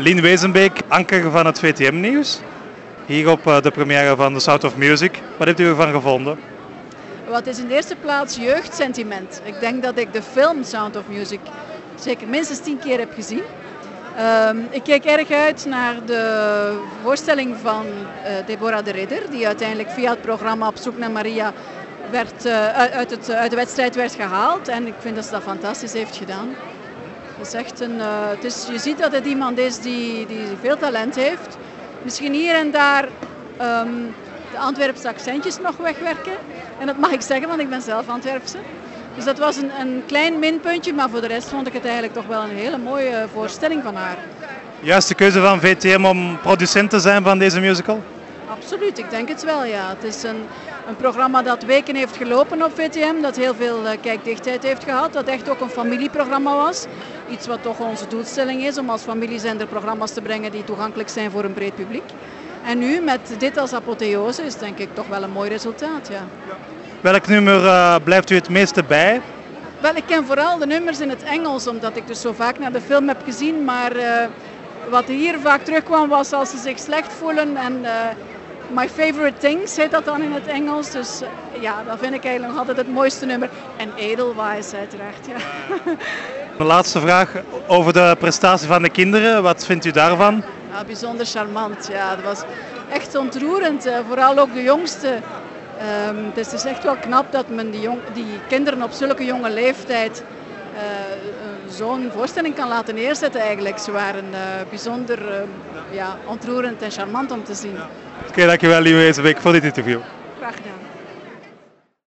Lien Wezenbeek, anker van het VTM-nieuws. Hier op eh, de première van The Sound of Music. Wat hebt u ervan gevonden? Wat is in de eerste plaats jeugdsentiment. Ik denk dat ik de film Sound of Music zeker minstens tien keer heb gezien. Ehm, ik keek erg uit naar de voorstelling van uh, Deborah de Ridder, die uiteindelijk via het programma Op zoek naar Maria werd, uh, uit, het, uit, de wedstrijd werd gehaald. En ik vind dat ze dat fantastisch heeft gedaan. Is echt een, uh, het is, je ziet dat het iemand is die, die veel talent heeft. Misschien hier en daar um, de Antwerpse accentjes nog wegwerken. En dat mag ik zeggen, want ik ben zelf Antwerpse. Dus dat was een, een klein minpuntje, maar voor de rest vond ik het eigenlijk toch wel een hele mooie voorstelling van haar. Juiste keuze van VTM om producent te zijn van deze musical? Absoluut, ik denk het wel ja. Het is een, een programma dat weken heeft gelopen op VTM, dat heel veel uh, kijkdichtheid heeft gehad, dat echt ook een familieprogramma was. Iets wat toch onze doelstelling is, om als familiezender programma's te brengen die toegankelijk zijn voor een breed publiek. En nu met dit als apotheose is denk ik toch wel een mooi resultaat. Ja. Welk nummer uh, blijft u het meeste bij? Wel, ik ken vooral de nummers in het Engels, omdat ik dus zo vaak naar de film heb gezien. Maar uh, wat hier vaak terugkwam was als ze zich slecht voelen. En uh, My Favorite Things heet dat dan in het Engels. Dus ja, dat vind ik eigenlijk nog altijd het mooiste nummer. En Edelweiss uiteraard, ja. De laatste vraag over de prestatie van de kinderen. Wat vindt u daarvan? Ja, bijzonder charmant. Ja, dat was echt ontroerend. Vooral ook de jongste. Um, dus het is echt wel knap dat men die, jong, die kinderen op zulke jonge leeftijd zo'n voorstelling kan laten neerzetten eigenlijk. Ze waren uh, bijzonder uh, ja, ontroerend en charmant om te zien. Oké, okay, dankjewel Lieve Wezenbeek voor dit interview. Graag gedaan.